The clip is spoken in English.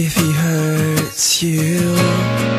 if he hurts you.